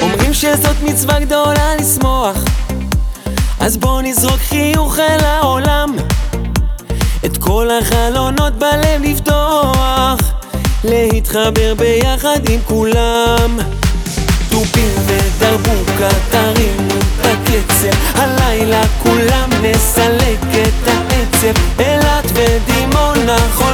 אומרים שזאת מצווה גדולה לשמוח אז בוא נזרוק חיוך אל העולם. את כל החלונות בלב לפתוח להתחבר ביחד עם כולם. תופים ודרבוקה תרימו הקצב הלילה כולם נסלק את העצב. אילת ודימונה חולון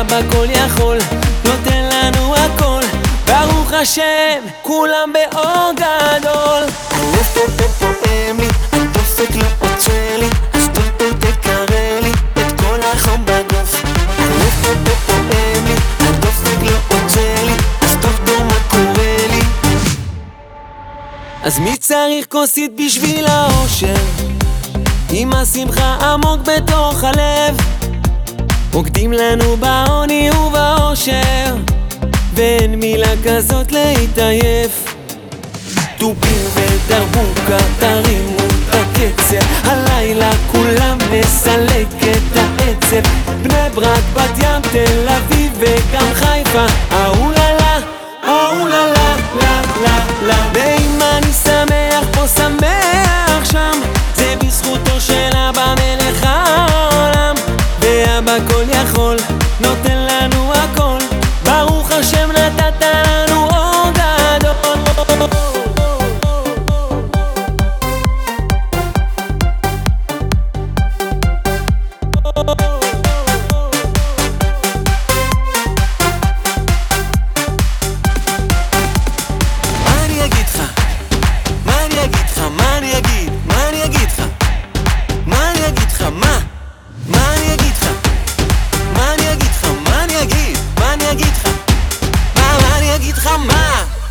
ואבא כל יכול נותן לנו הכל. ברוך השם כולם באור גדול. הלב פה פה פועם לי הדופק לא עוצר לי אז טוב פה תקרר לי את כל החום בגוף. הלב פה פה פועם לי הדופק לא עוצר לי אז טוב טוב מה קורה לי. אז מי צריך כוסית בשביל האושר? עם השמחה עמוק בתוך הלב רוקדים לנו בעוני ובאושר ואין מילה כזאת להתעייף. תופים ודרבוקה תרימו את הקצב. הלילה כולם נסלק את העצב. בני ברק, בת ים, תל אביב וגם חיפה. אהוללה, אהוללה, לה לה לה. ואם אני שמח פה שמח שם. זה בזכותו של אבא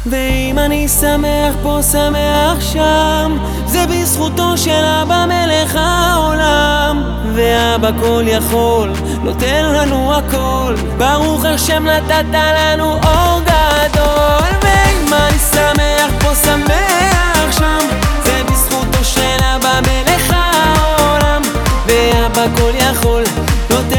ואם אני שמח פה, שמח שם זה בזכותו של אבא מלך העולם. ואבא כל יכול, נותן לנו הכל. ברוך השם נתת לנו אור גדול. ואם אני שמח פה, שמח שם זה בזכותו של אבא מלך העולם. ואבא כל יכול, נותן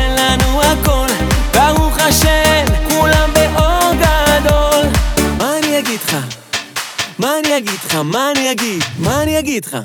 אגיד לך? מה אני אגיד? מה אני אגיד לך?